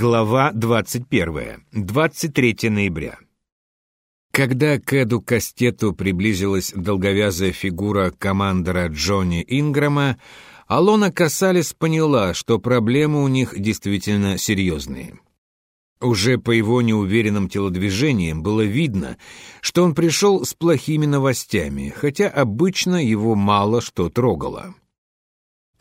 Глава 21. 23 ноября. Когда к Эду Кастету приблизилась долговязая фигура командора Джонни Инграма, Алона Касалес поняла, что проблемы у них действительно серьезные. Уже по его неуверенным телодвижениям было видно, что он пришел с плохими новостями, хотя обычно его мало что трогало.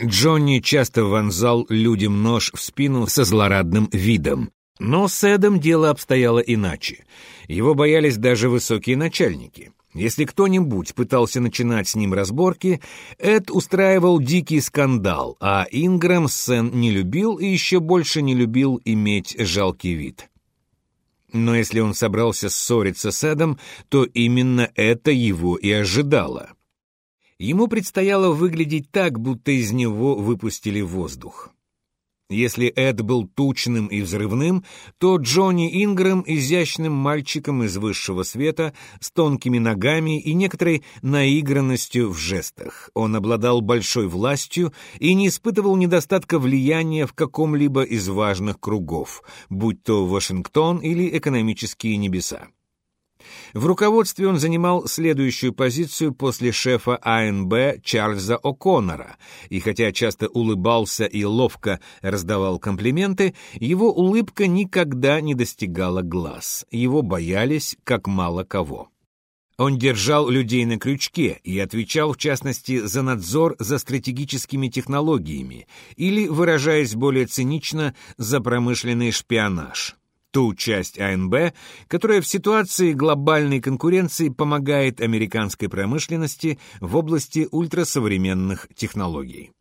Джонни часто вонзал людям нож в спину со злорадным видом. Но с Эдом дело обстояло иначе. Его боялись даже высокие начальники. Если кто-нибудь пытался начинать с ним разборки, Эд устраивал дикий скандал, а Ингрэм сцен не любил и еще больше не любил иметь жалкий вид. Но если он собрался ссориться с Эдом, то именно это его и ожидало. Ему предстояло выглядеть так, будто из него выпустили воздух. Если Эд был тучным и взрывным, то Джонни Ингрэм — изящным мальчиком из высшего света, с тонкими ногами и некоторой наигранностью в жестах. Он обладал большой властью и не испытывал недостатка влияния в каком-либо из важных кругов, будь то Вашингтон или экономические небеса. В руководстве он занимал следующую позицию после шефа АНБ Чарльза О'Коннора, и хотя часто улыбался и ловко раздавал комплименты, его улыбка никогда не достигала глаз, его боялись как мало кого. Он держал людей на крючке и отвечал, в частности, за надзор за стратегическими технологиями или, выражаясь более цинично, за промышленный шпионаж ту часть АНБ, которая в ситуации глобальной конкуренции помогает американской промышленности в области ультрасовременных технологий.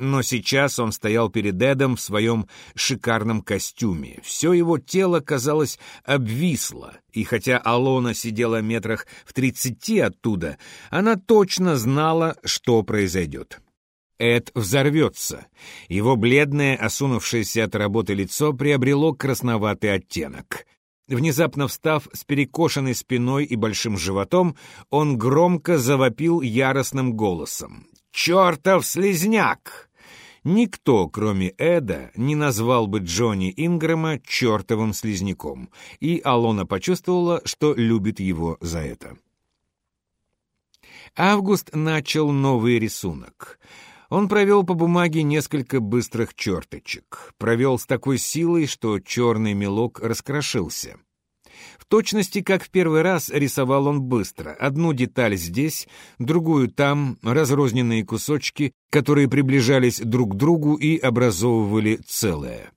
Но сейчас он стоял перед Эдом в своем шикарном костюме. Все его тело, казалось, обвисло, и хотя Алона сидела метрах в тридцати оттуда, она точно знала, что произойдет. Эд взорвется. Его бледное, осунувшееся от работы лицо приобрело красноватый оттенок. Внезапно встав с перекошенной спиной и большим животом, он громко завопил яростным голосом. «Чертов слезняк!» Никто, кроме Эда, не назвал бы Джонни Ингрэма чертовым слизняком, и Алона почувствовала, что любит его за это. Август начал новый рисунок — он провел по бумаге несколько быстрых черточек. Провел с такой силой, что черный мелок раскрошился. В точности, как в первый раз, рисовал он быстро. Одну деталь здесь, другую там, разрозненные кусочки, которые приближались друг к другу и образовывали целое.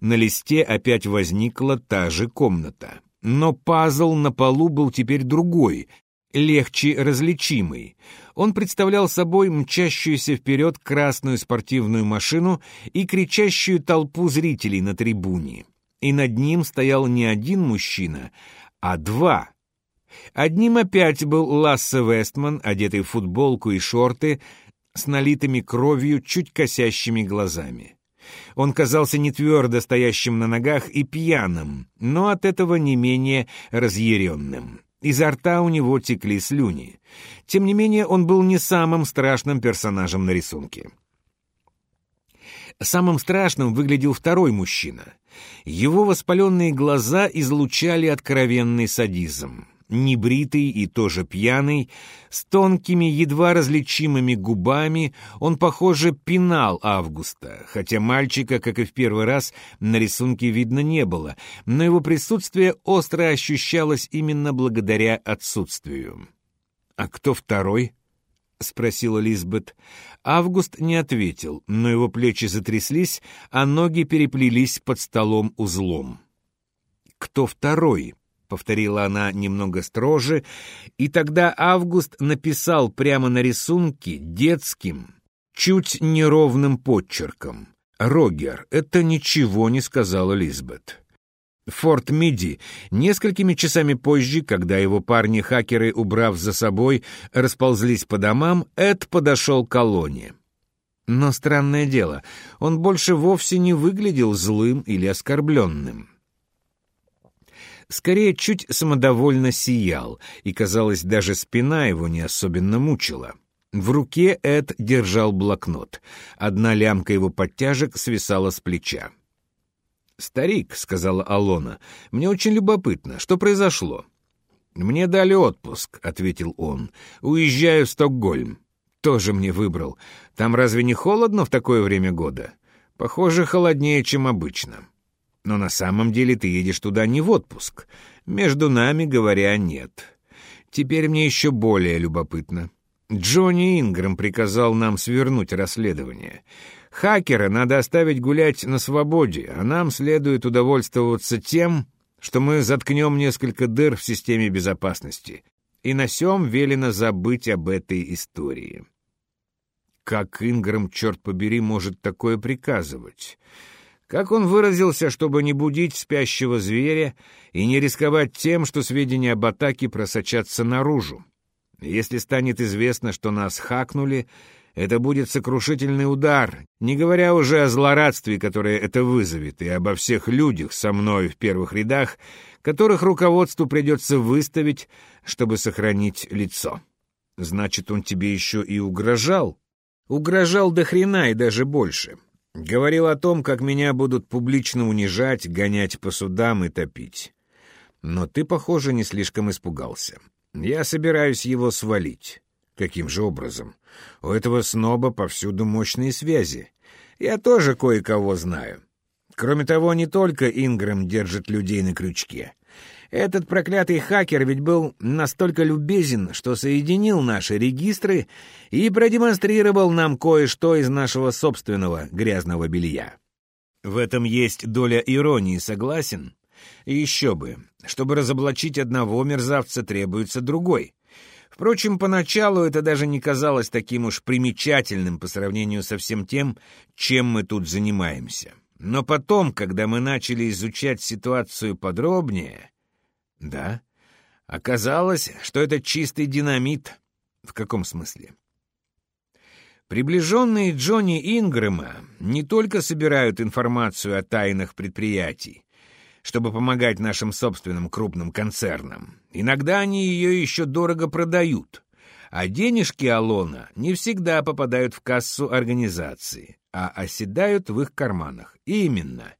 На листе опять возникла та же комната. Но пазл на полу был теперь другой, легче различимый. Он представлял собой мчащуюся вперед красную спортивную машину и кричащую толпу зрителей на трибуне. И над ним стоял не один мужчина, а два. Одним опять был Лассе Вестман, одетый в футболку и шорты, с налитыми кровью, чуть косящими глазами. Он казался не твердо стоящим на ногах и пьяным, но от этого не менее разъяренным. Изо рта у него текли слюни. Тем не менее, он был не самым страшным персонажем на рисунке. Самым страшным выглядел второй мужчина. Его воспаленные глаза излучали откровенный садизм небритый и тоже пьяный, с тонкими, едва различимыми губами, он, похоже, пинал Августа, хотя мальчика, как и в первый раз, на рисунке видно не было, но его присутствие остро ощущалось именно благодаря отсутствию. «А кто второй?» — спросила Лизбет. Август не ответил, но его плечи затряслись, а ноги переплелись под столом узлом. «Кто второй?» Повторила она немного строже, и тогда Август написал прямо на рисунке детским, чуть неровным подчерком. «Рогер, это ничего не сказала Лизбет». Форт Миди несколькими часами позже, когда его парни-хакеры, убрав за собой, расползлись по домам, Эд подошел к колонне. Но странное дело, он больше вовсе не выглядел злым или оскорбленным скорее чуть самодовольно сиял, и, казалось, даже спина его не особенно мучила. В руке Эд держал блокнот. Одна лямка его подтяжек свисала с плеча. «Старик», — сказала Алона, — «мне очень любопытно, что произошло?» «Мне дали отпуск», — ответил он. «Уезжаю в Стокгольм». «Тоже мне выбрал. Там разве не холодно в такое время года?» «Похоже, холоднее, чем обычно». «Но на самом деле ты едешь туда не в отпуск. Между нами, говоря, нет. Теперь мне еще более любопытно. Джонни Ингрэм приказал нам свернуть расследование. Хакера надо оставить гулять на свободе, а нам следует удовольствоваться тем, что мы заткнем несколько дыр в системе безопасности. И на сём велено забыть об этой истории. Как Ингрэм, черт побери, может такое приказывать? Как он выразился, чтобы не будить спящего зверя и не рисковать тем, что сведения об атаке просочатся наружу? Если станет известно, что нас хакнули, это будет сокрушительный удар, не говоря уже о злорадстве, которое это вызовет, и обо всех людях со мной в первых рядах, которых руководству придется выставить, чтобы сохранить лицо. Значит, он тебе еще и угрожал? Угрожал до хрена и даже больше. Говорил о том, как меня будут публично унижать, гонять по судам и топить. Но ты, похоже, не слишком испугался. Я собираюсь его свалить. Каким же образом? У этого сноба повсюду мощные связи. Я тоже кое-кого знаю. Кроме того, не только Ингрэм держит людей на крючке. Этот проклятый хакер ведь был настолько любезен, что соединил наши регистры и продемонстрировал нам кое-что из нашего собственного грязного белья. В этом есть доля иронии, согласен? Еще бы, чтобы разоблачить одного мерзавца, требуется другой. Впрочем, поначалу это даже не казалось таким уж примечательным по сравнению со всем тем, чем мы тут занимаемся. Но потом, когда мы начали изучать ситуацию подробнее, да. Оказалось, что это чистый динамит. В каком смысле? Приближенные Джонни Ингрэма не только собирают информацию о тайнах предприятий, чтобы помогать нашим собственным крупным концернам. Иногда они ее еще дорого продают, а денежки Алона не всегда попадают в кассу организации, а оседают в их карманах. Именно.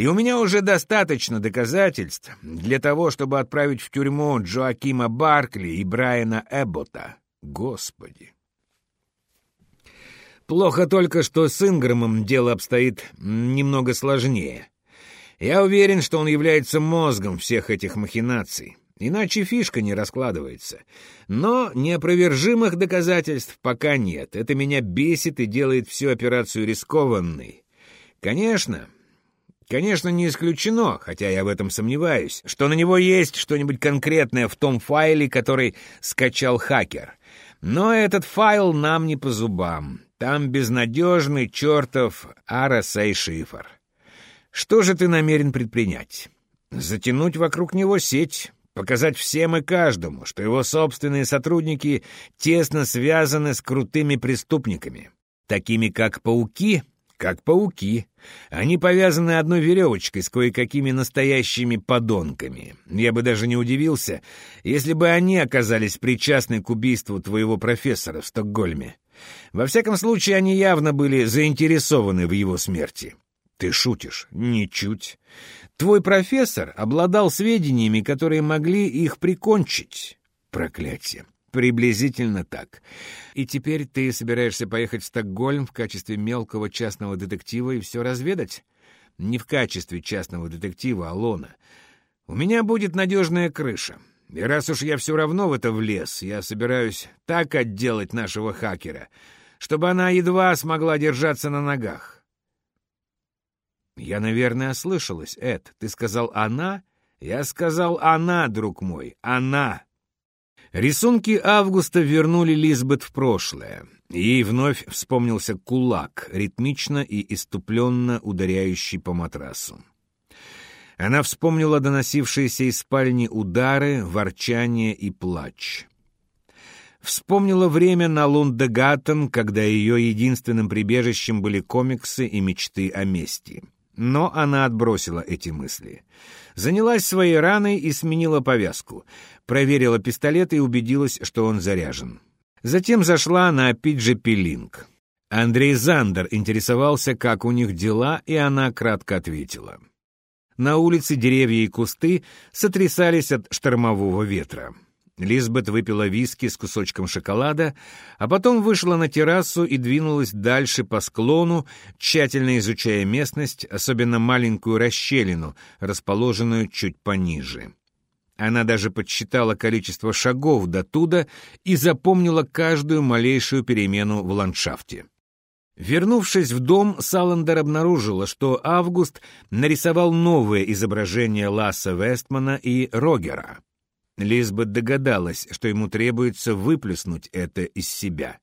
И у меня уже достаточно доказательств для того, чтобы отправить в тюрьму Джоакима Баркли и Брайана Эббота. Господи! Плохо только, что с Инграмом дело обстоит немного сложнее. Я уверен, что он является мозгом всех этих махинаций. Иначе фишка не раскладывается. Но неопровержимых доказательств пока нет. Это меня бесит и делает всю операцию рискованной. Конечно, Конечно, не исключено, хотя я в этом сомневаюсь, что на него есть что-нибудь конкретное в том файле, который скачал хакер. Но этот файл нам не по зубам. Там безнадежный чертов RSA-шифр. Что же ты намерен предпринять? Затянуть вокруг него сеть, показать всем и каждому, что его собственные сотрудники тесно связаны с крутыми преступниками, такими как пауки как пауки. Они повязаны одной веревочкой с кое-какими настоящими подонками. Я бы даже не удивился, если бы они оказались причастны к убийству твоего профессора в Стокгольме. Во всяком случае, они явно были заинтересованы в его смерти. Ты шутишь? Ничуть. Твой профессор обладал сведениями, которые могли их прикончить. Проклятие. Приблизительно так. И теперь ты собираешься поехать в Стокгольм в качестве мелкого частного детектива и все разведать? Не в качестве частного детектива, Алона. У меня будет надежная крыша. И раз уж я все равно в это влез, я собираюсь так отделать нашего хакера, чтобы она едва смогла держаться на ногах. Я, наверное, ослышалась, Эд. Ты сказал «она»? Я сказал «она», друг мой, «она». Рисунки Августа вернули Лизбет в прошлое. Ей вновь вспомнился кулак, ритмично и иступленно ударяющий по матрасу. Она вспомнила доносившиеся из спальни удары, ворчание и плач. Вспомнила время на Лундегаттен, когда ее единственным прибежищем были комиксы и мечты о мести. Но она отбросила эти мысли. Занялась своей раной и сменила повязку. Проверила пистолет и убедилась, что он заряжен. Затем зашла на Пиджи. Андрей Зандер интересовался, как у них дела, и она кратко ответила. на улице деревья и кусты сотрясались от штормового ветра. Лизбет выпила виски с кусочком шоколада, а потом вышла на террасу и двинулась дальше по склону, тщательно изучая местность, особенно маленькую расщелину, расположенную чуть пониже. Она даже подсчитала количество шагов до туда и запомнила каждую малейшую перемену в ландшафте. Вернувшись в дом, Саландер обнаружила, что Август нарисовал новое изображение Ласса Вестмана и Рогера. Лизбет догадалась, что ему требуется выплеснуть это из себя.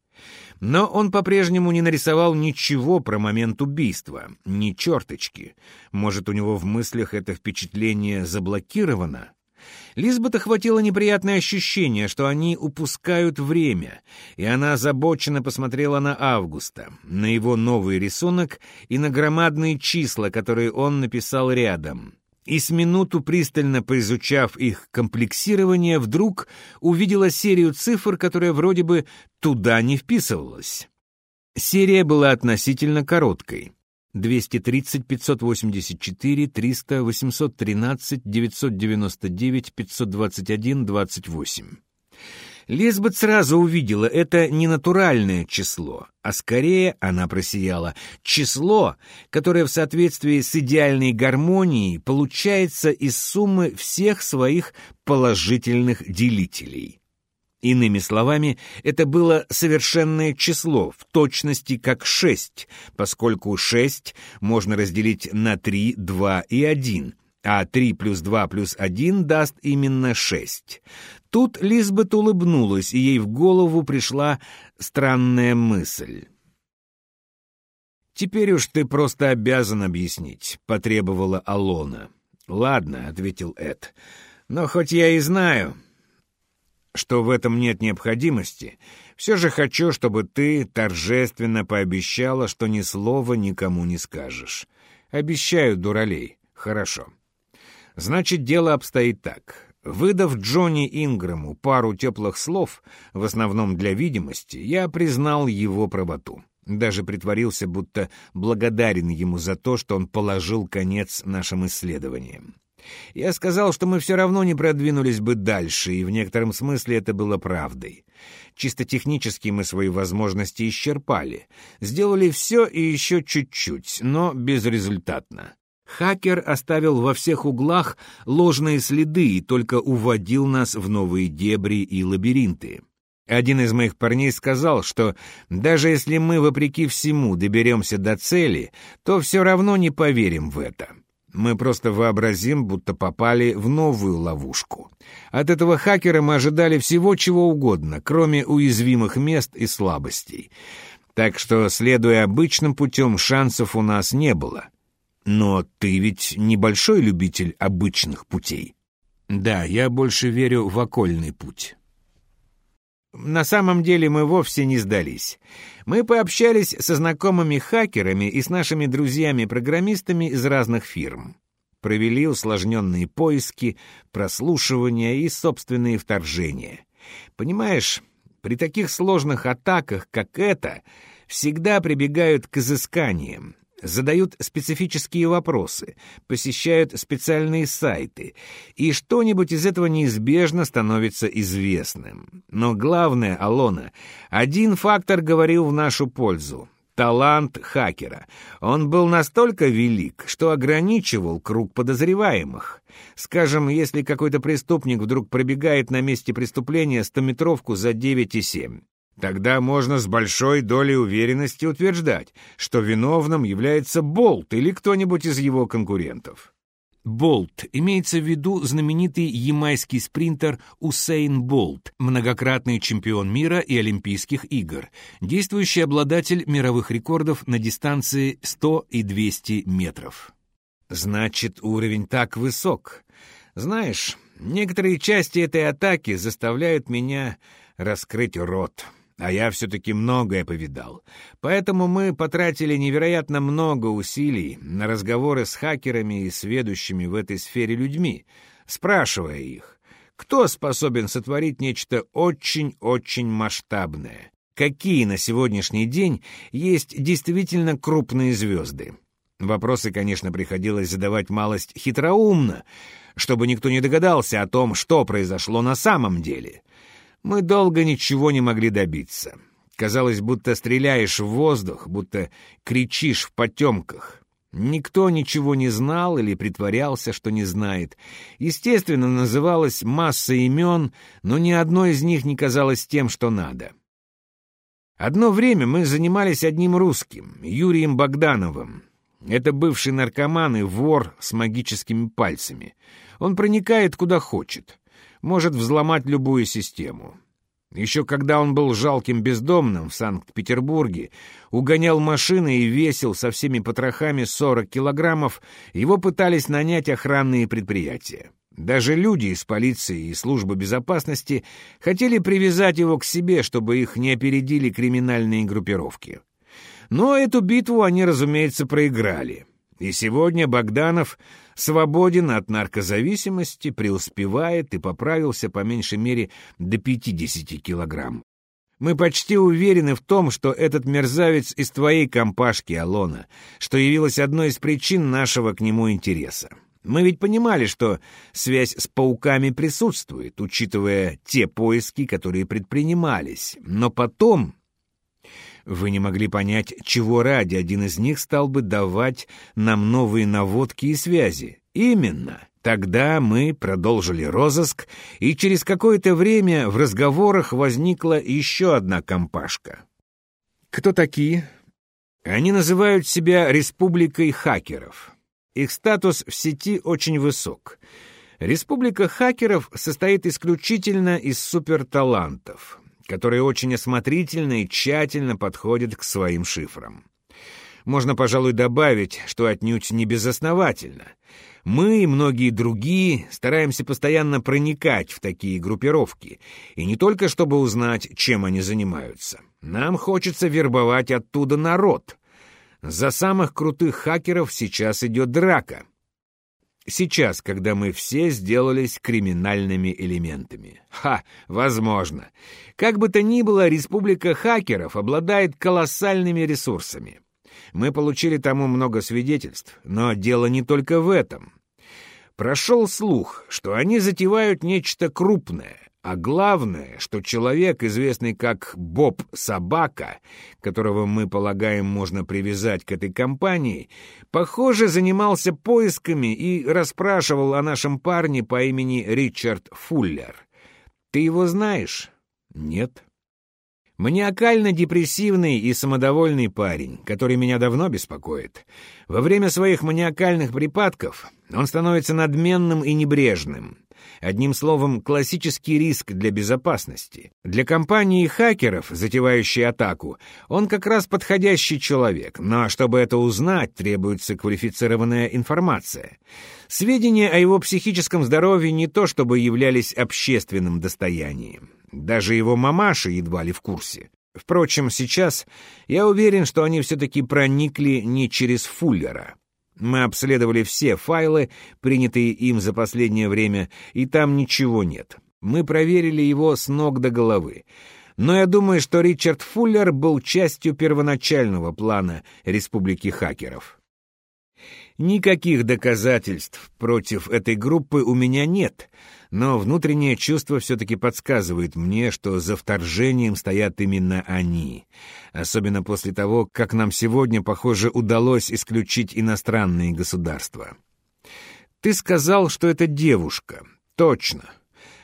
Но он по-прежнему не нарисовал ничего про момент убийства, ни черточки. Может, у него в мыслях это впечатление заблокировано? Лизбет охватило неприятное ощущение, что они упускают время, и она озабоченно посмотрела на Августа, на его новый рисунок и на громадные числа, которые он написал рядом. И с минуту пристально поизучав их комплексирование, вдруг увидела серию цифр, которая вроде бы туда не вписывалась. Серия была относительно короткой. 230, 584, 300, 813, 999, 521, 28. Лизбет сразу увидела, это не натуральное число, а скорее, она просияла, число, которое в соответствии с идеальной гармонией получается из суммы всех своих положительных делителей. Иными словами, это было совершенное число, в точности как 6, поскольку 6 можно разделить на 3, 2 и 1, а 3 плюс 2 плюс 1 даст именно 6. Тут Лизбет улыбнулась, и ей в голову пришла странная мысль. «Теперь уж ты просто обязан объяснить», — потребовала Алона. «Ладно», — ответил Эд, — «но хоть я и знаю, что в этом нет необходимости, все же хочу, чтобы ты торжественно пообещала, что ни слова никому не скажешь. Обещаю, дуралей. Хорошо. Значит, дело обстоит так. Выдав Джонни Инграму пару теплых слов, в основном для видимости, я признал его правоту. Даже притворился, будто благодарен ему за то, что он положил конец нашим исследованиям. Я сказал, что мы все равно не продвинулись бы дальше, и в некотором смысле это было правдой. Чисто технически мы свои возможности исчерпали. Сделали все и еще чуть-чуть, но безрезультатно. Хакер оставил во всех углах ложные следы и только уводил нас в новые дебри и лабиринты. Один из моих парней сказал, что даже если мы, вопреки всему, доберемся до цели, то все равно не поверим в это. Мы просто вообразим, будто попали в новую ловушку. От этого хакера мы ожидали всего чего угодно, кроме уязвимых мест и слабостей. Так что, следуя обычным путем, шансов у нас не было. Но ты ведь небольшой любитель обычных путей. Да, я больше верю в окольный путь. На самом деле мы вовсе не сдались. Мы пообщались со знакомыми хакерами и с нашими друзьями-программистами из разных фирм. Провели усложненные поиски, прослушивания и собственные вторжения. Понимаешь, при таких сложных атаках, как эта, всегда прибегают к изысканиям, задают специфические вопросы, посещают специальные сайты, и что-нибудь из этого неизбежно становится известным. Но главное, Алона, один фактор говорил в нашу пользу — талант хакера. Он был настолько велик, что ограничивал круг подозреваемых. Скажем, если какой-то преступник вдруг пробегает на месте преступления стометровку за 9,7, Тогда можно с большой долей уверенности утверждать, что виновным является Болт или кто-нибудь из его конкурентов. Болт имеется в виду знаменитый ямайский спринтер Усейн Болт, многократный чемпион мира и Олимпийских игр, действующий обладатель мировых рекордов на дистанции 100 и 200 метров. Значит, уровень так высок. Знаешь, некоторые части этой атаки заставляют меня раскрыть рот. А я все-таки многое повидал. Поэтому мы потратили невероятно много усилий на разговоры с хакерами и сведущими в этой сфере людьми, спрашивая их, кто способен сотворить нечто очень-очень масштабное, какие на сегодняшний день есть действительно крупные звезды. Вопросы, конечно, приходилось задавать малость хитроумно, чтобы никто не догадался о том, что произошло на самом деле. Мы долго ничего не могли добиться. Казалось, будто стреляешь в воздух, будто кричишь в потемках. Никто ничего не знал или притворялся, что не знает. Естественно, называлась масса имен, но ни одно из них не казалось тем, что надо. Одно время мы занимались одним русским, Юрием Богдановым. Это бывший наркоман и вор с магическими пальцами. Он проникает куда хочет, может взломать любую систему. Еще когда он был жалким бездомным в Санкт-Петербурге, угонял машины и весил со всеми потрохами 40 килограммов, его пытались нанять охранные предприятия. Даже люди из полиции и службы безопасности хотели привязать его к себе, чтобы их не опередили криминальные группировки. Но эту битву они, разумеется, проиграли. И сегодня Богданов свободен от наркозависимости, преуспевает и поправился по меньшей мере до 50 килограмм. Мы почти уверены в том, что этот мерзавец из твоей компашки, Алона, что явилось одной из причин нашего к нему интереса. Мы ведь понимали, что связь с пауками присутствует, учитывая те поиски, которые предпринимались. Но потом вы не могли понять, чего ради один из них стал бы давать нам новые наводки и связи. Именно. Тогда мы продолжили розыск, и через какое-то время в разговорах возникла еще одна компашка. Кто такие? Они называют себя «республикой хакеров». Их статус в сети очень высок. Республика хакеров состоит исключительно из суперталантов которые очень осмотрительно и тщательно подходят к своим шифрам. Можно, пожалуй, добавить, что отнюдь не безосновательно. Мы и многие другие стараемся постоянно проникать в такие группировки, и не только чтобы узнать, чем они занимаются. Нам хочется вербовать оттуда народ. За самых крутых хакеров сейчас идет драка — Сейчас, когда мы все сделались криминальными элементами. Ха, возможно. Как бы то ни было, республика хакеров обладает колоссальными ресурсами. Мы получили тому много свидетельств, но дело не только в этом. Прошел слух, что они затевают нечто крупное, а главное, что человек, известный как Боб Собака, которого мы полагаем можно привязать к этой компании, похоже, занимался поисками и расспрашивал о нашем парне по имени Ричард Фуллер. Ты его знаешь? Нет. Маниакально-депрессивный и самодовольный парень, который меня давно беспокоит. Во время своих маниакальных припадков он становится надменным и небрежным. Одним словом, классический риск для безопасности. Для компании хакеров, затевающей атаку, он как раз подходящий человек, но чтобы это узнать, требуется квалифицированная информация. Сведения о его психическом здоровье не то чтобы являлись общественным достоянием. Даже его мамаша едва ли в курсе. Впрочем, сейчас я уверен, что они все-таки проникли не через Фуллера. Мы обследовали все файлы, принятые им за последнее время, и там ничего нет. Мы проверили его с ног до головы. Но я думаю, что Ричард Фуллер был частью первоначального плана Республики хакеров. Никаких доказательств против этой группы у меня нет, но внутреннее чувство все-таки подсказывает мне, что за вторжением стоят именно они. Особенно после того, как нам сегодня, похоже, удалось исключить иностранные государства. Ты сказал, что это девушка. Точно.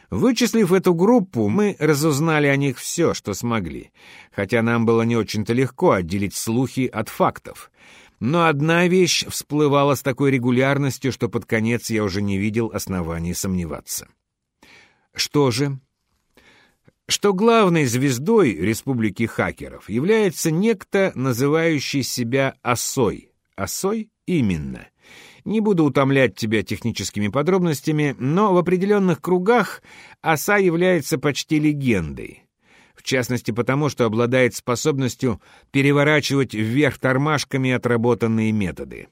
Вычислив эту группу, мы разузнали о них все, что смогли, хотя нам было не очень-то легко отделить слухи от фактов. Но одна вещь всплывала с такой регулярностью, что под конец я уже не видел оснований сомневаться. Что же? Что главной звездой республики хакеров является некто, называющий себя Осой. Осой? Именно. Не буду утомлять тебя техническими подробностями, но в определенных кругах оса является почти легендой в частности потому, что обладает способностью переворачивать вверх тормашками отработанные методы.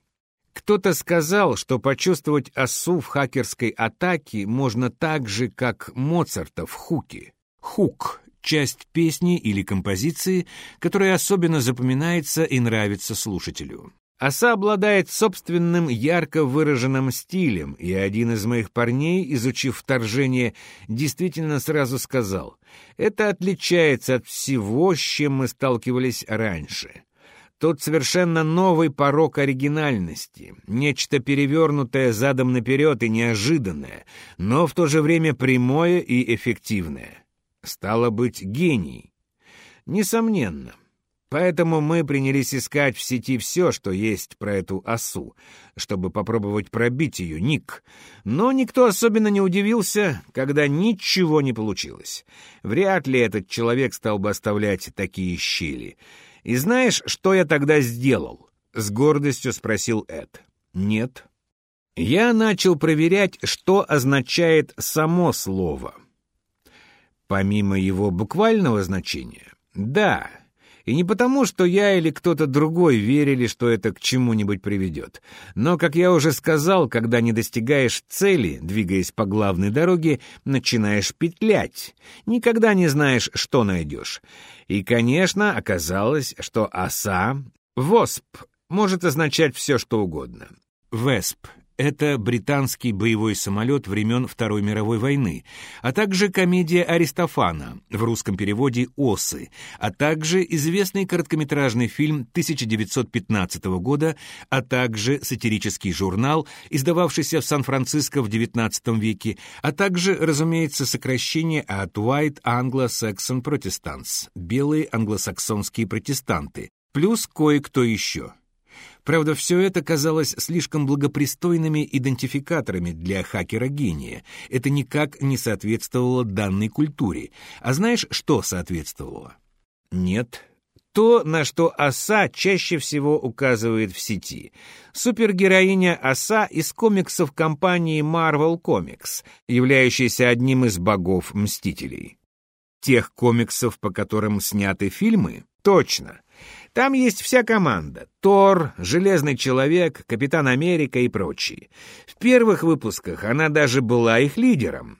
Кто-то сказал, что почувствовать осу в хакерской атаке можно так же, как Моцарта в хуке. Хук — часть песни или композиции, которая особенно запоминается и нравится слушателю. Оса обладает собственным ярко выраженным стилем, и один из моих парней, изучив вторжение, действительно сразу сказал, это отличается от всего, с чем мы сталкивались раньше. Тут совершенно новый порог оригинальности, нечто перевернутое задом наперед и неожиданное, но в то же время прямое и эффективное. Стало быть, гений. Несомненно. Поэтому мы принялись искать в сети все, что есть про эту осу, чтобы попробовать пробить ее ник. Но никто особенно не удивился, когда ничего не получилось. Вряд ли этот человек стал бы оставлять такие щели. И знаешь, что я тогда сделал? С гордостью спросил Эд. Нет. Я начал проверять, что означает само слово. Помимо его буквального значения, да, и не потому, что я или кто-то другой верили, что это к чему-нибудь приведет. Но, как я уже сказал, когда не достигаешь цели, двигаясь по главной дороге, начинаешь петлять. Никогда не знаешь, что найдешь. И, конечно, оказалось, что оса, восп, может означать все, что угодно. Весп это британский боевой самолет времен Второй мировой войны, а также комедия Аристофана, в русском переводе «Осы», а также известный короткометражный фильм 1915 года, а также сатирический журнал, издававшийся в Сан-Франциско в XIX веке, а также, разумеется, сокращение от White Anglo-Saxon Protestants — белые англосаксонские протестанты, плюс кое-кто еще — Правда, все это казалось слишком благопристойными идентификаторами для хакера-гения. Это никак не соответствовало данной культуре. А знаешь, что соответствовало? Нет. То, на что оса чаще всего указывает в сети. Супергероиня оса из комиксов компании Marvel Comics, являющейся одним из богов-мстителей. Тех комиксов, по которым сняты фильмы? Точно. Там есть вся команда — Тор, Железный Человек, Капитан Америка и прочие. В первых выпусках она даже была их лидером.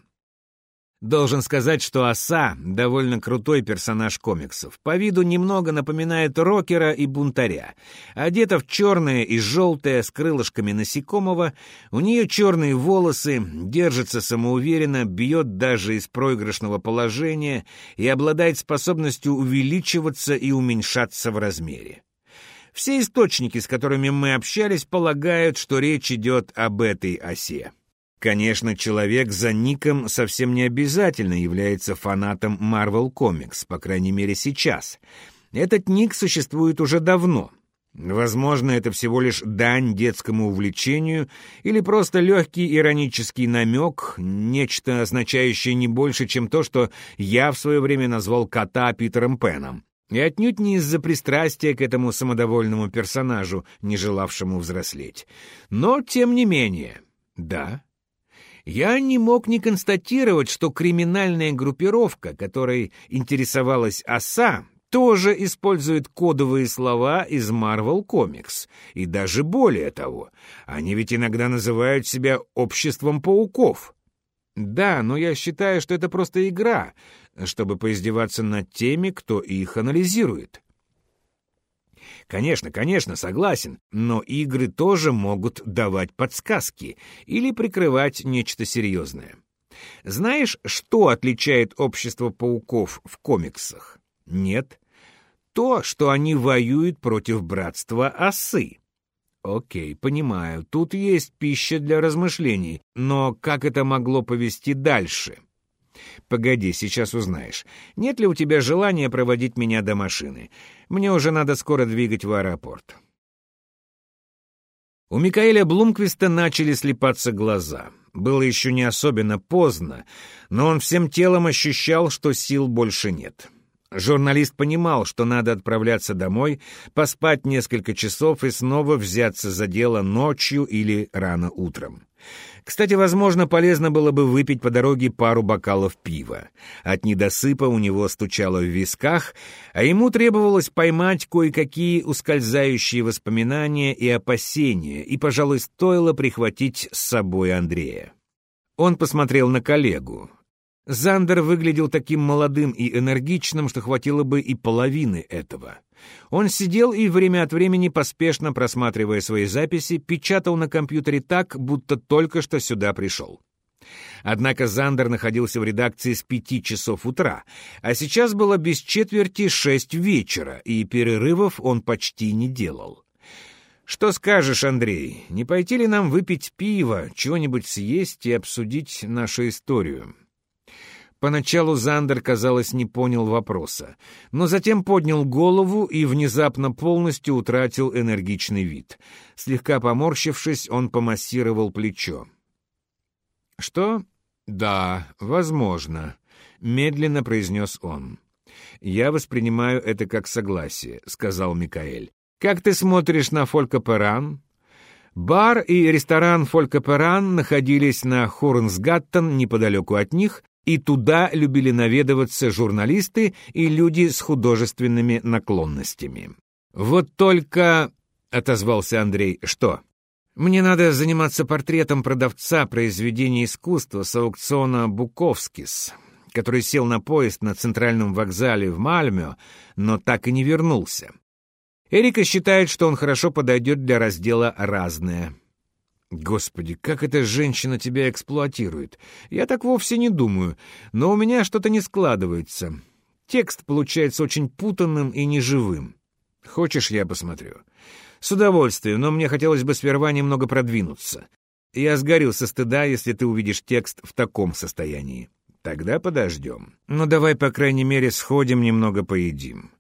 Должен сказать, что Оса — довольно крутой персонаж комиксов. По виду немного напоминает рокера и бунтаря. Одета в черное и желтое с крылышками насекомого, у нее черные волосы, держится самоуверенно, бьет даже из проигрышного положения и обладает способностью увеличиваться и уменьшаться в размере. Все источники, с которыми мы общались, полагают, что речь идет об этой осе. Конечно, человек за ником совсем не обязательно является фанатом Marvel Comics, по крайней мере сейчас. Этот ник существует уже давно. Возможно, это всего лишь дань детскому увлечению или просто легкий иронический намек, нечто означающее не больше, чем то, что я в свое время назвал кота Питером Пеном. И отнюдь не из-за пристрастия к этому самодовольному персонажу, не желавшему взрослеть. Но, тем не менее, да, я не мог не констатировать, что криминальная группировка, которой интересовалась ОСА, тоже использует кодовые слова из Marvel Comics. И даже более того, они ведь иногда называют себя «обществом пауков». Да, но я считаю, что это просто игра, чтобы поиздеваться над теми, кто их анализирует. Конечно, конечно, согласен, но игры тоже могут давать подсказки или прикрывать нечто серьезное. Знаешь, что отличает общество пауков в комиксах? Нет. То, что они воюют против братства осы. Окей, понимаю, тут есть пища для размышлений, но как это могло повести дальше? — Погоди, сейчас узнаешь. Нет ли у тебя желания проводить меня до машины? Мне уже надо скоро двигать в аэропорт. У Микаэля Блумквиста начали слепаться глаза. Было еще не особенно поздно, но он всем телом ощущал, что сил больше нет. Журналист понимал, что надо отправляться домой, поспать несколько часов и снова взяться за дело ночью или рано утром. Кстати, возможно, полезно было бы выпить по дороге пару бокалов пива. От недосыпа у него стучало в висках, а ему требовалось поймать кое-какие ускользающие воспоминания и опасения, и, пожалуй, стоило прихватить с собой Андрея. Он посмотрел на коллегу. Зандер выглядел таким молодым и энергичным, что хватило бы и половины этого. Он сидел и время от времени, поспешно просматривая свои записи, печатал на компьютере так, будто только что сюда пришел. Однако Зандер находился в редакции с пяти часов утра, а сейчас было без четверти шесть вечера, и перерывов он почти не делал. «Что скажешь, Андрей, не пойти ли нам выпить пиво, чего-нибудь съесть и обсудить нашу историю?» Поначалу Зандер, казалось, не понял вопроса, но затем поднял голову и внезапно полностью утратил энергичный вид. Слегка поморщившись, он помассировал плечо. «Что? Да, возможно», — медленно произнес он. «Я воспринимаю это как согласие», — сказал Микаэль. «Как ты смотришь на Фолькоперан?» Бар и ресторан Фолькоперан находились на Хорнсгаттен неподалеку от них, и туда любили наведываться журналисты и люди с художественными наклонностями. «Вот только...» — отозвался Андрей. «Что?» «Мне надо заниматься портретом продавца произведений искусства с аукциона «Буковскис», который сел на поезд на центральном вокзале в Мальмё, но так и не вернулся. Эрика считает, что он хорошо подойдет для раздела «Разное». Господи, как эта женщина тебя эксплуатирует? Я так вовсе не думаю, но у меня что-то не складывается. Текст получается очень путанным и неживым. Хочешь, я посмотрю? С удовольствием, но мне хотелось бы сперва немного продвинуться. Я сгорю со стыда, если ты увидишь текст в таком состоянии. Тогда подождем. Но ну, давай, по крайней мере, сходим немного поедим.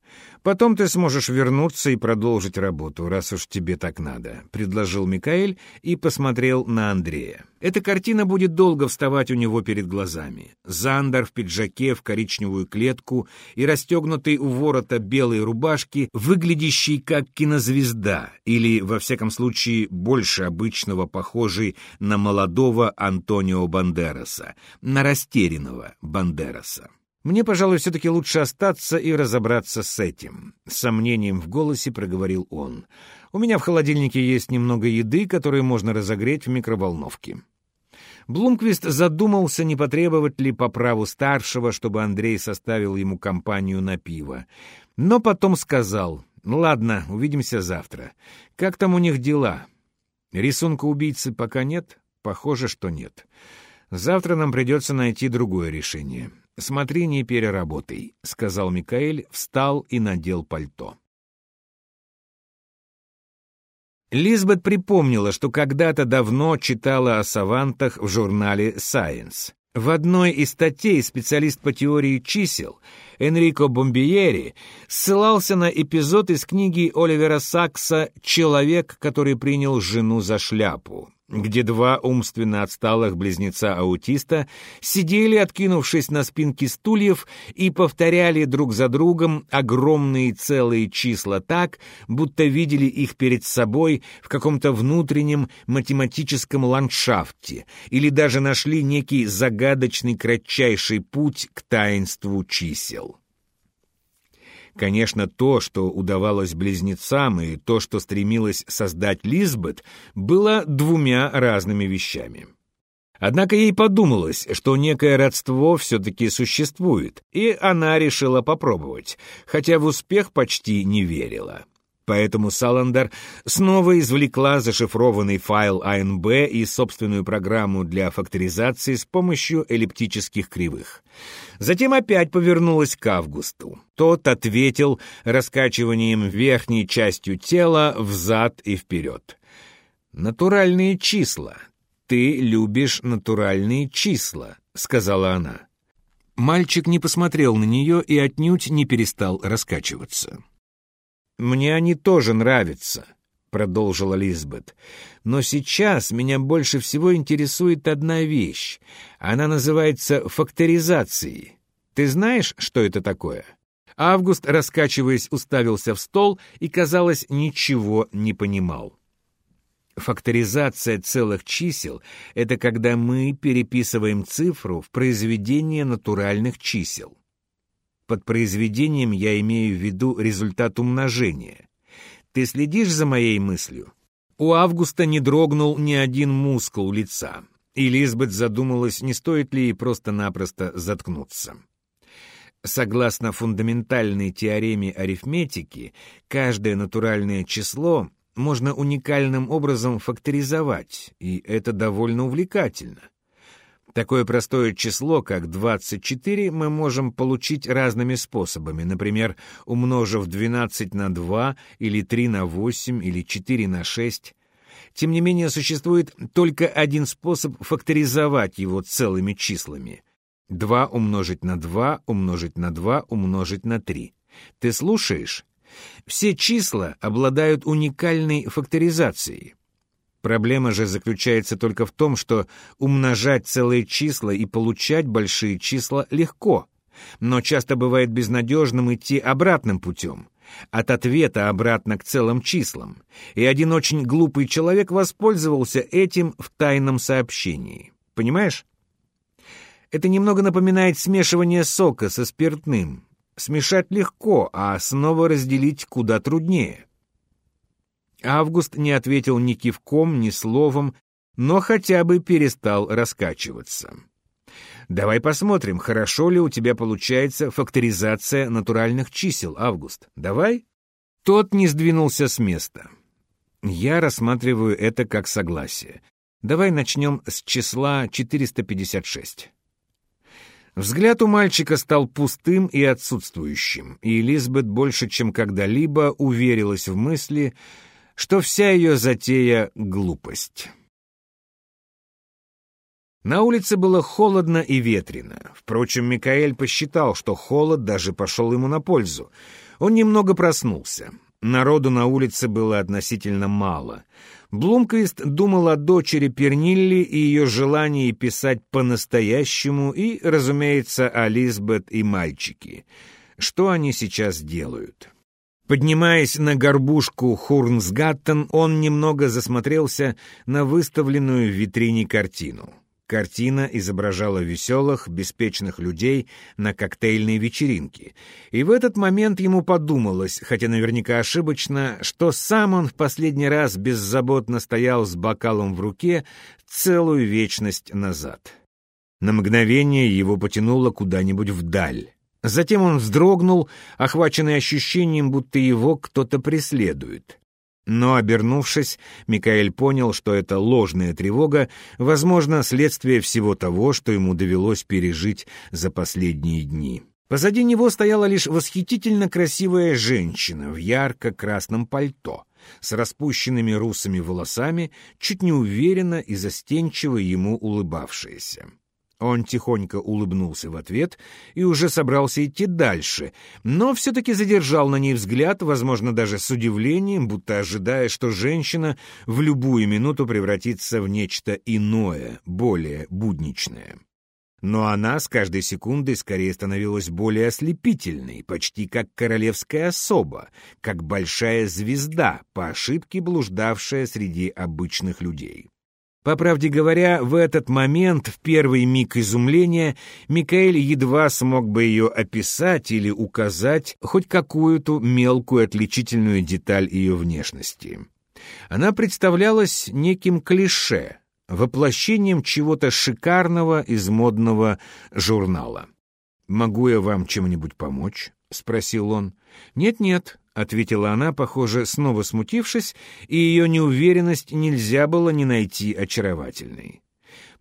Потом ты сможешь вернуться и продолжить работу, раз уж тебе так надо», — предложил Микаэль и посмотрел на Андрея. Эта картина будет долго вставать у него перед глазами. Зандер в пиджаке в коричневую клетку и расстегнутый у ворота белой рубашки, выглядящий как кинозвезда, или, во всяком случае, больше обычного похожий на молодого Антонио Бандераса, на растерянного Бандераса. Мне, пожалуй, все-таки лучше остаться и разобраться с этим. С сомнением в голосе проговорил он. У меня в холодильнике есть немного еды, которую можно разогреть в микроволновке. Блумквист задумался, не потребовать ли по праву старшего, чтобы Андрей составил ему компанию на пиво. Но потом сказал, «Ладно, увидимся завтра. Как там у них дела? Рисунка убийцы пока нет? Похоже, что нет. Завтра нам придется найти другое решение». «Смотри, не переработай», — сказал Микаэль, встал и надел пальто. Лизбет припомнила, что когда-то давно читала о савантах в журнале Science. В одной из статей специалист по теории чисел Энрико Бомбиери ссылался на эпизод из книги Оливера Сакса «Человек, который принял жену за шляпу», где два умственно отсталых близнеца-аутиста сидели, откинувшись на спинки стульев, и повторяли друг за другом огромные целые числа так, будто видели их перед собой в каком-то внутреннем математическом ландшафте или даже нашли некий загадочный кратчайший путь к таинству чисел. Конечно, то, что удавалось близнецам, и то, что стремилась создать Лизбет, было двумя разными вещами. Однако ей подумалось, что некое родство все-таки существует, и она решила попробовать, хотя в успех почти не верила. Поэтому Саландер снова извлекла зашифрованный файл АНБ и собственную программу для факторизации с помощью эллиптических кривых. Затем опять повернулась к Августу. Тот ответил раскачиванием верхней частью тела взад и вперед. «Натуральные числа. Ты любишь натуральные числа», — сказала она. Мальчик не посмотрел на нее и отнюдь не перестал раскачиваться. «Мне они тоже нравятся», — продолжила Лизбет. «Но сейчас меня больше всего интересует одна вещь. Она называется факторизацией. Ты знаешь, что это такое?» Август, раскачиваясь, уставился в стол и, казалось, ничего не понимал. Факторизация целых чисел — это когда мы переписываем цифру в произведение натуральных чисел. Под произведением я имею в виду результат умножения. Ты следишь за моей мыслью? У Августа не дрогнул ни один мускул лица. И Лизбет задумалась, не стоит ли ей просто-напросто заткнуться. Согласно фундаментальной теореме арифметики, каждое натуральное число можно уникальным образом факторизовать, и это довольно увлекательно. Такое простое число, как 24, мы можем получить разными способами, например, умножив 12 на 2, или 3 на 8, или 4 на 6. Тем не менее, существует только один способ факторизовать его целыми числами. 2 умножить на 2, умножить на 2, умножить на 3. Ты слушаешь? Все числа обладают уникальной факторизацией. Проблема же заключается только в том, что умножать целые числа и получать большие числа легко, но часто бывает безнадежным идти обратным путем, от ответа обратно к целым числам, и один очень глупый человек воспользовался этим в тайном сообщении. Понимаешь? Это немного напоминает смешивание сока со спиртным. Смешать легко, а снова разделить куда труднее. Август не ответил ни кивком, ни словом, но хотя бы перестал раскачиваться. «Давай посмотрим, хорошо ли у тебя получается факторизация натуральных чисел, Август. Давай?» Тот не сдвинулся с места. «Я рассматриваю это как согласие. Давай начнем с числа 456». Взгляд у мальчика стал пустым и отсутствующим, и Элизабет больше, чем когда-либо, уверилась в мысли, что вся ее затея — глупость. На улице было холодно и ветрено. Впрочем, Микаэль посчитал, что холод даже пошел ему на пользу. Он немного проснулся. Народу на улице было относительно мало. Блумквист думал о дочери Пернилли и ее желании писать по-настоящему и, разумеется, о Лизбет и мальчике. Что они сейчас делают? Поднимаясь на горбушку Хурнсгаттен, он немного засмотрелся на выставленную в витрине картину. Картина изображала веселых, беспечных людей на коктейльной вечеринке. И в этот момент ему подумалось, хотя наверняка ошибочно, что сам он в последний раз беззаботно стоял с бокалом в руке целую вечность назад. На мгновение его потянуло куда-нибудь вдаль. Затем он вздрогнул, охваченный ощущением, будто его кто-то преследует. Но, обернувшись, Микаэль понял, что это ложная тревога, возможно, следствие всего того, что ему довелось пережить за последние дни. Позади него стояла лишь восхитительно красивая женщина в ярко-красном пальто, с распущенными русыми волосами, чуть неуверенно и застенчиво ему улыбавшаяся. Он тихонько улыбнулся в ответ и уже собрался идти дальше, но все-таки задержал на ней взгляд, возможно, даже с удивлением, будто ожидая, что женщина в любую минуту превратится в нечто иное, более будничное. Но она с каждой секундой скорее становилась более ослепительной, почти как королевская особа, как большая звезда, по ошибке блуждавшая среди обычных людей. По правде говоря, в этот момент, в первый миг изумления, Микаэль едва смог бы ее описать или указать хоть какую-то мелкую отличительную деталь ее внешности. Она представлялась неким клише, воплощением чего-то шикарного из модного журнала. «Могу я вам чем-нибудь помочь?» — спросил он. «Нет-нет», — ответила она, похоже, снова смутившись, и ее неуверенность нельзя было не найти очаровательной.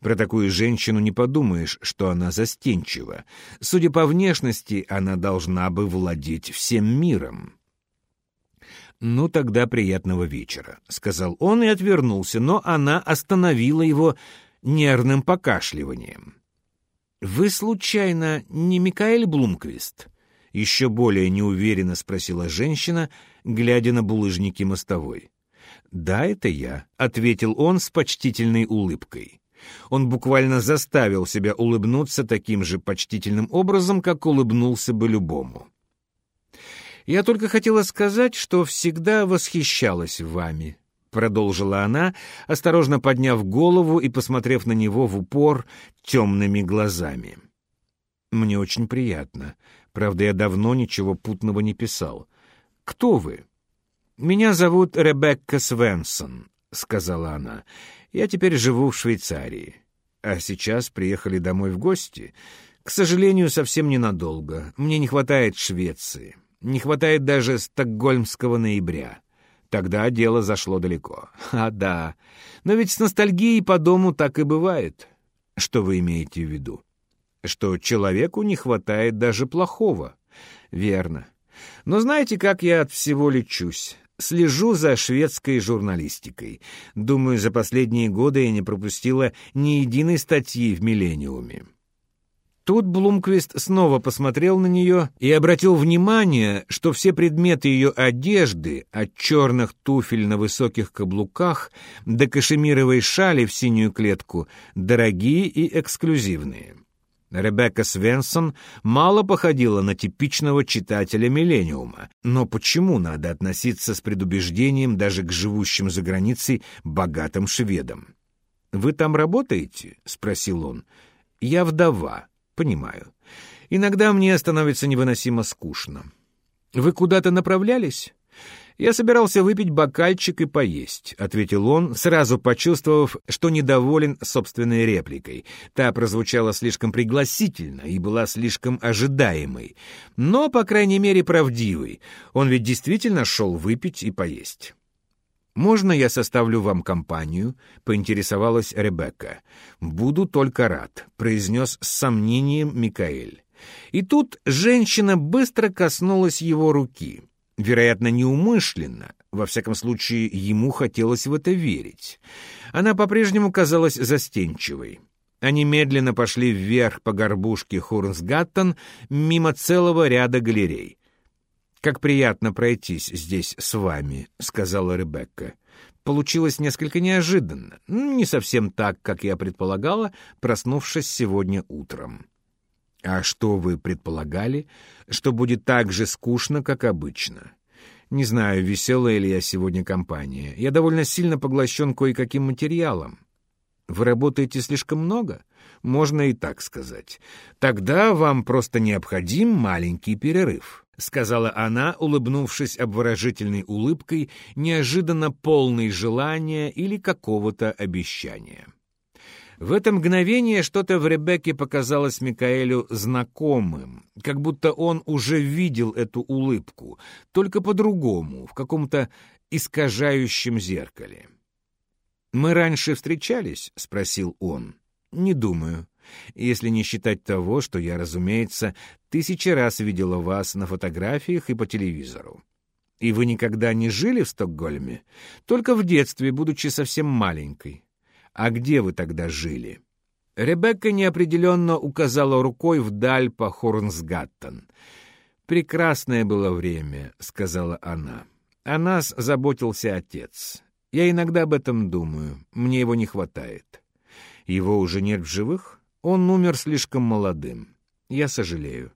Про такую женщину не подумаешь, что она застенчива. Судя по внешности, она должна бы владеть всем миром. «Ну, тогда приятного вечера», — сказал он и отвернулся, но она остановила его нервным покашливанием. «Вы, случайно, не Микаэль Блумквист?» — еще более неуверенно спросила женщина, глядя на булыжники мостовой. «Да, это я», — ответил он с почтительной улыбкой. Он буквально заставил себя улыбнуться таким же почтительным образом, как улыбнулся бы любому. «Я только хотела сказать, что всегда восхищалась вами», — продолжила она, осторожно подняв голову и посмотрев на него в упор темными глазами. «Мне очень приятно. Правда, я давно ничего путного не писал. Кто вы? Меня зовут Ребекка Свенсон, сказала она. Я теперь живу в Швейцарии. а сейчас приехали домой в гости. К сожалению, совсем ненадолго. Мне не хватает Швеции. Не хватает даже стокгольмского ноября. Тогда дело зашло далеко. А да, но ведь с ностальгией по дому так и бывает. Что вы имеете в виду? Что человеку не хватает даже плохого. Верно. Но знаете, как я от всего лечусь? Слежу за шведской журналистикой. Думаю, за последние годы я не пропустила ни единой статьи в «Миллениуме». Тут Блумквист снова посмотрел на нее и обратил внимание, что все предметы ее одежды, от черных туфель на высоких каблуках до кашемировой шали в синюю клетку, дорогие и эксклюзивные. Ребекка Свенсон мало походила на типичного читателя «Миллениума», но почему надо относиться с предубеждением даже к живущим за границей богатым шведам? «Вы там работаете?» — спросил он. «Я вдова, понимаю. Иногда мне становится невыносимо скучно. Вы куда-то направлялись?» «Я собирался выпить бокальчик и поесть», — ответил он, сразу почувствовав, что недоволен собственной репликой. Та прозвучала слишком пригласительно и была слишком ожидаемой, но, по крайней мере, правдивой. Он ведь действительно шел выпить и поесть. «Можно я составлю вам компанию?» — поинтересовалась Ребекка. «Буду только рад», — произнес с сомнением Микаэль. И тут женщина быстро коснулась его руки — Вероятно, неумышленно, во всяком случае, ему хотелось в это верить. Она по-прежнему казалась застенчивой. Они медленно пошли вверх по горбушке Хурнсгаттен мимо целого ряда галерей. «Как приятно пройтись здесь с вами», — сказала Ребекка. Получилось несколько неожиданно, не совсем так, как я предполагала, проснувшись сегодня утром. А что вы предполагали? Что будет так же скучно, как обычно? Не знаю, веселая ли я сегодня компания. Я довольно сильно поглощен кое-каким материалом. Вы работаете слишком много? Можно и так сказать. Тогда вам просто необходим маленький перерыв. — сказала она, улыбнувшись обворожительной улыбкой, неожиданно полной желания или какого-то обещания. В это мгновение что-то в Ребекке показалось Микаэлю знакомым, как будто он уже видел эту улыбку, только по-другому, в каком-то искажающем зеркале. «Мы раньше встречались?» — спросил он. «Не думаю. Если не считать того, что я, разумеется, тысячи раз видела вас на фотографиях и по телевизору. И вы никогда не жили в Стокгольме? Только в детстве, будучи совсем маленькой. «А где вы тогда жили?» Ребекка неопределенно указала рукой вдаль по Хорнсгаттен. «Прекрасное было время», — сказала она. «О нас заботился отец. Я иногда об этом думаю. Мне его не хватает. Его уже нет в живых? Он умер слишком молодым. Я сожалею.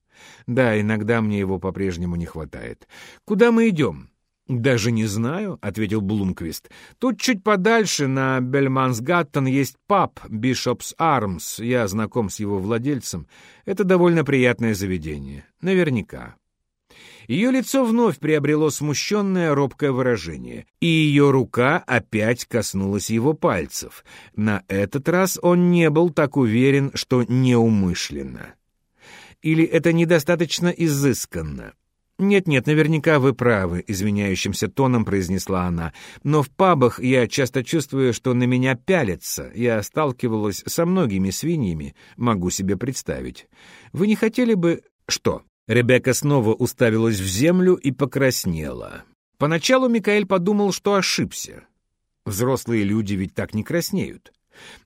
Да, иногда мне его по-прежнему не хватает. Куда мы идем?» «Даже не знаю», — ответил Блумквист. «Тут чуть подальше, на Бельмансгаттен, есть паб «Бишопс Армс». Я знаком с его владельцем. Это довольно приятное заведение. Наверняка». Ее лицо вновь приобрело смущенное робкое выражение, и ее рука опять коснулась его пальцев. На этот раз он не был так уверен, что неумышленно. Или это недостаточно изысканно. «Нет-нет, наверняка вы правы», — извиняющимся тоном произнесла она. «Но в пабах я часто чувствую, что на меня пялятся. Я сталкивалась со многими свиньями, могу себе представить. Вы не хотели бы...» «Что?» Ребекка снова уставилась в землю и покраснела. Поначалу Микаэль подумал, что ошибся. Взрослые люди ведь так не краснеют.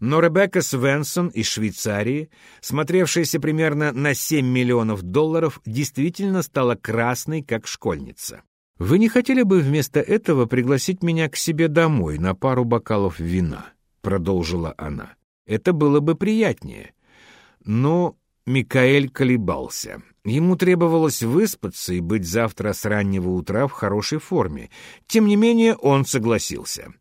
Но Ребекка Свенсон из Швейцарии, смотревшаяся примерно на 7 миллионов долларов, действительно стала красной, как школьница. «Вы не хотели бы вместо этого пригласить меня к себе домой на пару бокалов вина?» — продолжила она. «Это было бы приятнее». Но Микаэль колебался. Ему требовалось выспаться и быть завтра с раннего утра в хорошей форме. Тем не менее он согласился.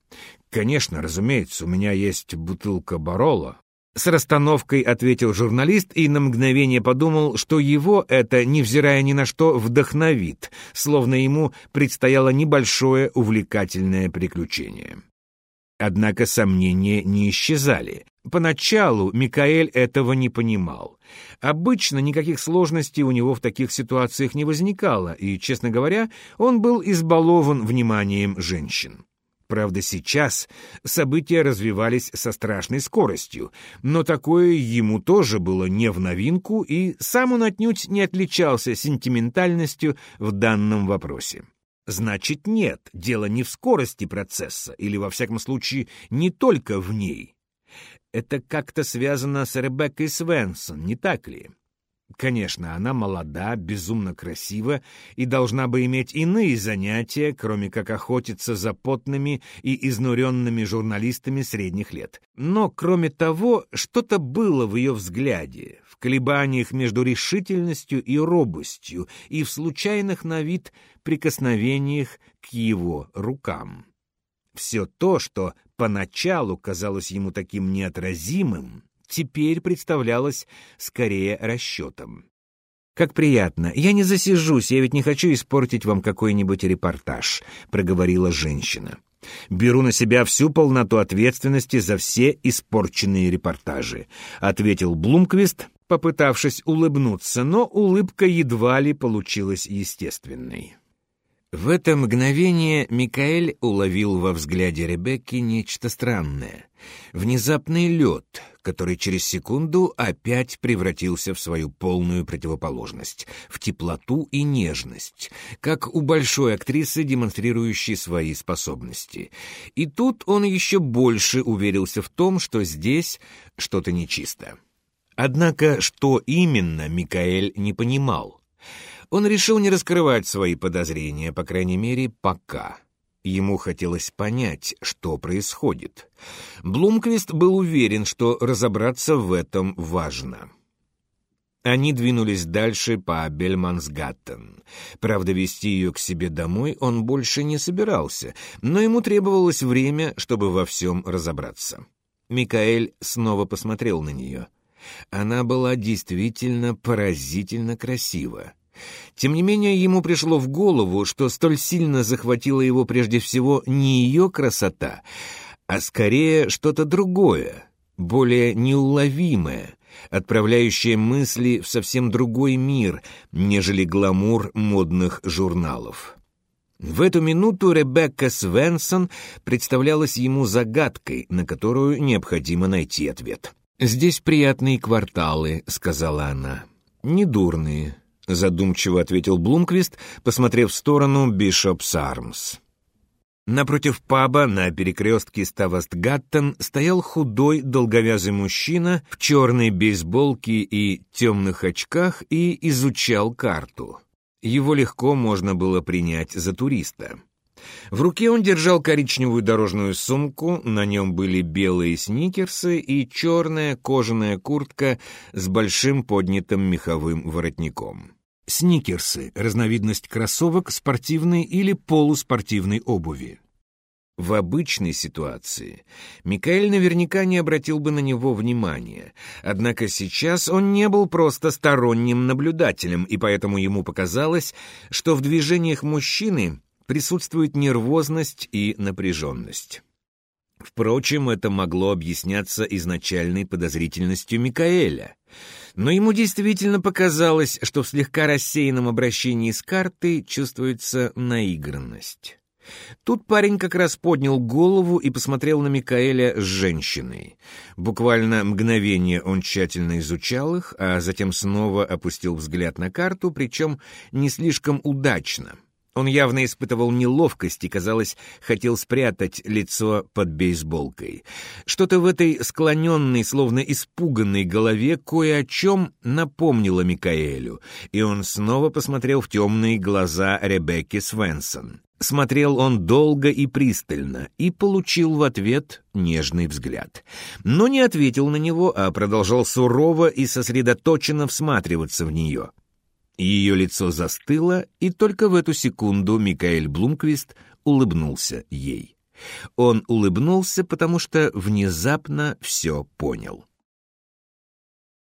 «Конечно, разумеется, у меня есть бутылка Барола». С расстановкой ответил журналист и на мгновение подумал, что его это, невзирая ни на что, вдохновит, словно ему предстояло небольшое увлекательное приключение. Однако сомнения не исчезали. Поначалу Микаэль этого не понимал. Обычно никаких сложностей у него в таких ситуациях не возникало, и, честно говоря, он был избалован вниманием женщин. Правда, сейчас события развивались со страшной скоростью, но такое ему тоже было не в новинку, и сам он отнюдь не отличался сентиментальностью в данном вопросе. Значит, нет, дело не в скорости процесса, или, во всяком случае, не только в ней. Это как-то связано с Ребеккой Свенсон, не так ли? Конечно, она молода, безумно красива и должна бы иметь иные занятия, кроме как охотиться за потными и изнуренными журналистами средних лет. Но, кроме того, что-то было в ее взгляде, в колебаниях между решительностью и робостью и в случайных на вид прикосновениях к его рукам. Все то, что поначалу казалось ему таким неотразимым, теперь представлялось скорее расчетом. «Как приятно. Я не засижусь, я ведь не хочу испортить вам какой-нибудь репортаж», — проговорила женщина. «Беру на себя всю полноту ответственности за все испорченные репортажи», — ответил Блумквист, попытавшись улыбнуться, но улыбка едва ли получилась естественной. В это мгновение Микаэль уловил во взгляде Ребекки нечто странное. Внезапный лед, который через секунду опять превратился в свою полную противоположность, в теплоту и нежность, как у большой актрисы, демонстрирующей свои способности. И тут он еще больше уверился в том, что здесь что-то нечисто. Однако, что именно, Микаэль не понимал. Он решил не раскрывать свои подозрения, по крайней мере, пока. Ему хотелось понять, что происходит. Блумквист был уверен, что разобраться в этом важно. Они двинулись дальше по Бельмансгаттен. Правда, вести ее к себе домой он больше не собирался, но ему требовалось время, чтобы во всем разобраться. Микаэль снова посмотрел на нее. Она была действительно поразительно красива. Тем не менее, ему пришло в голову, что столь сильно захватила его прежде всего не ее красота, а скорее что-то другое, более неуловимое, отправляющее мысли в совсем другой мир, нежели гламур модных журналов. В эту минуту Ребекка Свенсон представлялась ему загадкой, на которую необходимо найти ответ. «Здесь приятные кварталы», — сказала она. «Недурные, — задумчиво ответил Блумквист, посмотрев в сторону Бишопс Армс. Напротив паба на перекрестке Ставастгаттен стоял худой, долговязый мужчина в черной бейсболке и темных очках и изучал карту. Его легко можно было принять за туриста. В руке он держал коричневую дорожную сумку, на нем были белые сникерсы и черная кожаная куртка с большим поднятым меховым воротником. Сникерсы — разновидность кроссовок спортивной или полуспортивной обуви. В обычной ситуации Микаэль наверняка не обратил бы на него внимания, однако сейчас он не был просто сторонним наблюдателем, и поэтому ему показалось, что в движениях мужчины присутствует нервозность и напряженность. Впрочем, это могло объясняться изначальной подозрительностью Микаэля. Но ему действительно показалось, что в слегка рассеянном обращении с картой чувствуется наигранность. Тут парень как раз поднял голову и посмотрел на Микаэля с женщиной. Буквально мгновение он тщательно изучал их, а затем снова опустил взгляд на карту, причем не слишком удачно — он явно испытывал неловкость и, казалось, хотел спрятать лицо под бейсболкой. Что-то в этой склоненной, словно испуганной голове кое о чем напомнило Микаэлю, и он снова посмотрел в темные глаза Ребекки Свенсон. Смотрел он долго и пристально и получил в ответ нежный взгляд. Но не ответил на него, а продолжал сурово и сосредоточенно всматриваться в нее — ее лицо застыло, и только в эту секунду Микаэль Блумквист улыбнулся ей. Он улыбнулся, потому что внезапно все понял.